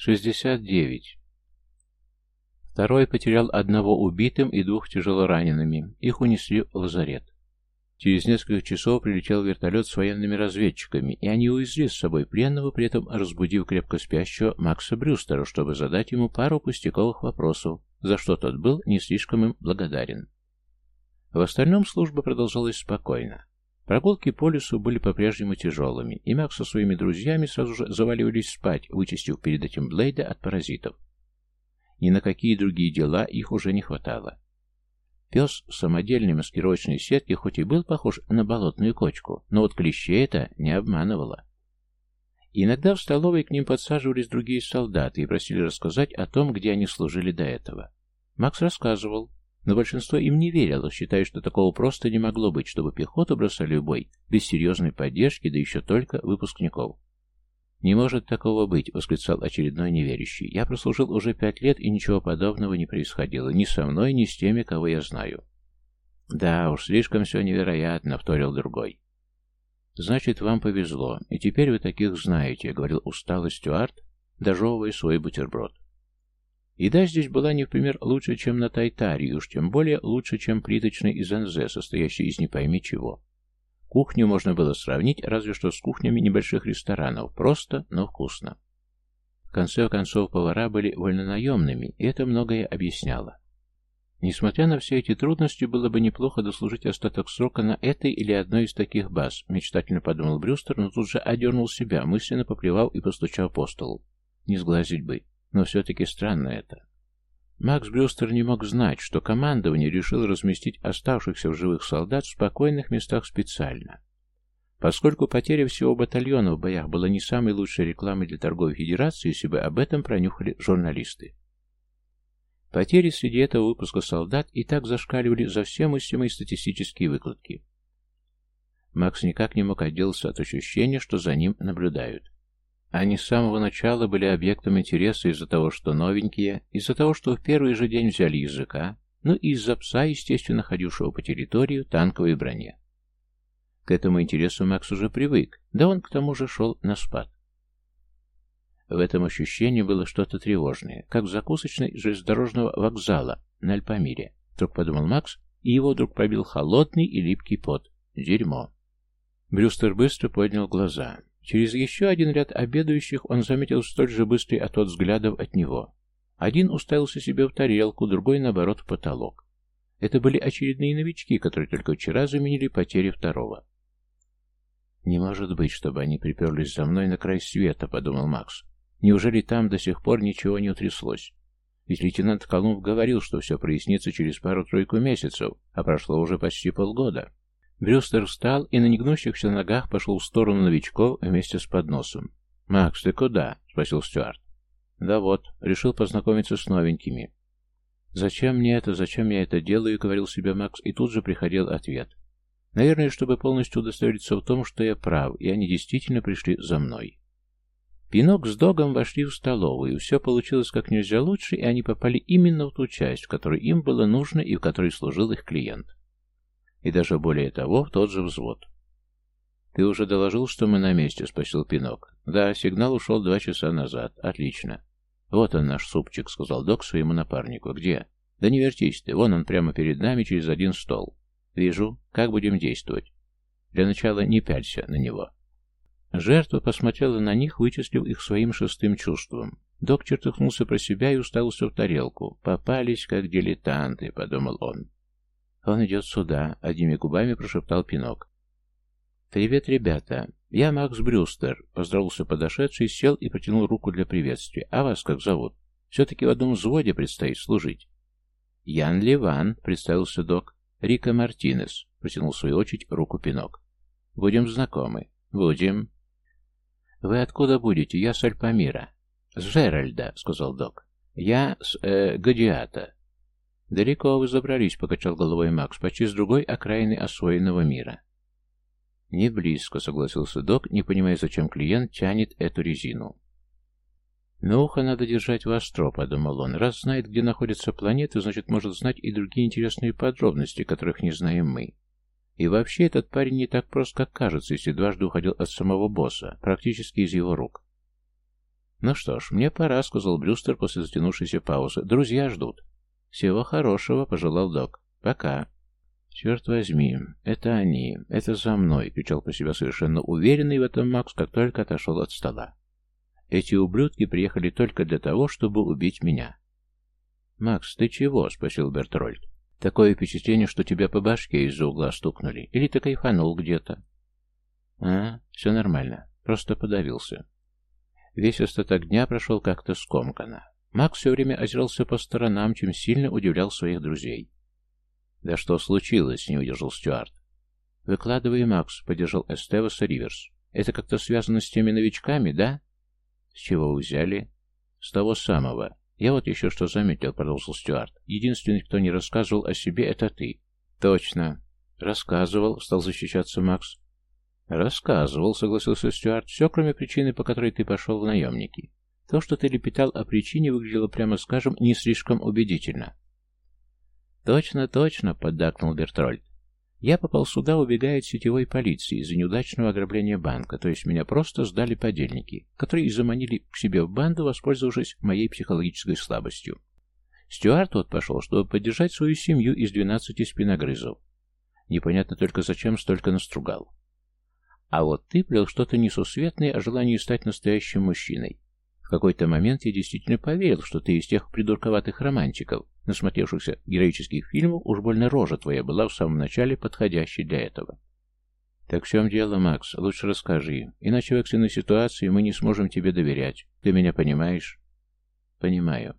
Шестьдесят девять. Второй потерял одного убитым и двух тяжело ранеными. Их унесли в лазарет. Через несколько часов прилетел вертолет с военными разведчиками, и они увезли с собой пленного, при этом разбудив крепко спящего Макса Брюстера, чтобы задать ему пару пустяковых вопросов, за что тот был не слишком им благодарен. В остальном служба продолжалась спокойно. Прогулки по лесу были по-прежнему тяжелыми, и Макс со своими друзьями сразу же заваливались спать, вычистив перед этим Блейда от паразитов. Ни на какие другие дела их уже не хватало. Пес в самодельной маскировочной сетке хоть и был похож на болотную кочку, но вот клещей это не обманывало. Иногда в столовой к ним подсаживались другие солдаты и просили рассказать о том, где они служили до этого. Макс рассказывал, но большинство им не верило, считая, что такого просто не могло быть, чтобы пехоту бросали в бой без серьезной поддержки, да еще только выпускников. «Не может такого быть», — восклицал очередной неверящий. «Я прослужил уже пять лет, и ничего подобного не происходило. Ни со мной, ни с теми, кого я знаю». «Да уж, слишком все невероятно», — вторил другой. «Значит, вам повезло, и теперь вы таких знаете», — говорил усталый Стюарт, дожевывая свой бутерброд. Еда здесь была не в пример лучше, чем на Тайтаре, и уж тем более лучше, чем плиточный из НЗ, состоящий из не пойми чего. Кухню можно было сравнить разве что с кухнями небольших ресторанов, просто, но вкусно. В конце концов, повара были вольнонаемными, и это многое объясняло. Несмотря на все эти трудности, было бы неплохо дослужить остаток срока на этой или одной из таких баз, мечтательно подумал Брюстер, но тут же одернул себя, мысленно поплевал и постучал по столу. Не сглазить бы, но все-таки странно это. Макс Брюстер не мог знать, что командование решило разместить оставшихся в живых солдат в спокойных местах специально. Поскольку потеря всего батальона в боях была не самой лучшей рекламой для торговой федерации, если бы об этом пронюхали журналисты. Потери среди этого выпуска солдат и так зашкаливали за все мыслимые статистические выкладки. Макс никак не мог отделаться от ощущения, что за ним наблюдают. Они с самого начала были объектом интереса из-за того, что новенькие, из-за того, что в первый же день взяли языка, ну и из-за пса, естественно, ходившего по территории танковой броне. К этому интересу Макс уже привык, да он к тому же шел на спад. В этом ощущении было что-то тревожное, как в закусочной железнодорожного вокзала на Альпамире. Вдруг подумал Макс, и его вдруг пробил холодный и липкий пот. Дерьмо. Брюстер быстро поднял глаза. Через еще один ряд обедающих он заметил столь же быстрый отвод взглядов от него. Один уставился себе в тарелку, другой, наоборот, в потолок. Это были очередные новички, которые только вчера заменили потери второго. «Не может быть, чтобы они приперлись за мной на край света», — подумал Макс. «Неужели там до сих пор ничего не утряслось? Ведь лейтенант Колумб говорил, что все прояснится через пару-тройку месяцев, а прошло уже почти полгода». Брюстер встал и на негнущихся ногах пошел в сторону новичков вместе с подносом. «Макс, ты куда?» — спросил Стюарт. «Да вот, решил познакомиться с новенькими». «Зачем мне это? Зачем я это делаю?» — говорил себе Макс, и тут же приходил ответ. «Наверное, чтобы полностью удостовериться в том, что я прав, и они действительно пришли за мной». Пинок с Догом вошли в столовую, все получилось как нельзя лучше, и они попали именно в ту часть, в которой им было нужно и в которой служил их клиент и даже более того, в тот же взвод. «Ты уже доложил, что мы на месте?» — спросил Пинок. «Да, сигнал ушел два часа назад. Отлично». «Вот он, наш супчик», — сказал док своему напарнику. «Где?» «Да не вертись ты. Вон он прямо перед нами через один стол». «Вижу. Как будем действовать?» «Для начала не пялься на него». Жертва посмотрела на них, вычислив их своим шестым чувством. Док чертыхнулся про себя и уставился в тарелку. «Попались, как дилетанты», — подумал он. «Он идет сюда», — одними губами прошептал Пинок. «Привет, ребята. Я Макс Брюстер», — поздоровался подошедший, сел и протянул руку для приветствия. «А вас как зовут? Все-таки в одном взводе предстоит служить». «Ян Ливан», — представился док. «Рика Мартинес», — протянул в свою очередь руку Пинок. «Будем знакомы». «Будем». «Вы откуда будете? Я с Альпамира». «С Джеральда», — сказал док. «Я с э, Гадиата». «Далеко вы забрались», — покачал головой Макс, почти с другой окраины освоенного мира. «Не близко», — согласился док, не понимая, зачем клиент тянет эту резину. «Но ухо надо держать востро», — подумал он. «Раз знает, где находятся планеты, значит, может знать и другие интересные подробности, которых не знаем мы. И вообще, этот парень не так прост, как кажется, если дважды уходил от самого босса, практически из его рук». «Ну что ж, мне пора», — сказал Брюстер после затянувшейся паузы. «Друзья ждут». «Всего хорошего», — пожелал док. «Пока». «Черт возьми, это они, это за мной», — кричал по себя совершенно уверенный в этом Макс, как только отошел от стола. «Эти ублюдки приехали только для того, чтобы убить меня». «Макс, ты чего?» — спросил Бертрольд. «Такое впечатление, что тебя по башке из-за угла стукнули. Или ты кайфанул где-то?» «А, все нормально. Просто подавился». Весь остаток дня прошел как-то скомканно. Макс все время озирался по сторонам, чем сильно удивлял своих друзей. «Да что случилось?» — не удержал Стюарт. «Выкладывай, Макс», — поддержал Эстеваса Риверс. «Это как-то связано с теми новичками, да?» «С чего вы взяли?» «С того самого. Я вот еще что заметил», — продолжил Стюарт. «Единственный, кто не рассказывал о себе, это ты». «Точно». «Рассказывал», — стал защищаться Макс. «Рассказывал», — согласился Стюарт. «Все, кроме причины, по которой ты пошел в наемники. То, что ты лепетал о причине, выглядело, прямо скажем, не слишком убедительно». «Точно, точно», — поддакнул Бертрольд. «Я попал сюда, убегая от сетевой полиции из-за неудачного ограбления банка, то есть меня просто сдали подельники, которые заманили к себе в банду, воспользовавшись моей психологической слабостью. Стюарт вот пошел, чтобы поддержать свою семью из двенадцати спиногрызов. Непонятно только, зачем столько настругал. А вот ты плел что-то несусветное о желании стать настоящим мужчиной. В какой-то момент я действительно поверил, что ты из тех придурковатых романтиков, насмотревшихся героических фильмов, уж больно рожа твоя была в самом начале подходящей для этого. Так в чем дело, Макс? Лучше расскажи. Иначе в экстренной ситуации мы не сможем тебе доверять. Ты меня понимаешь? Понимаю.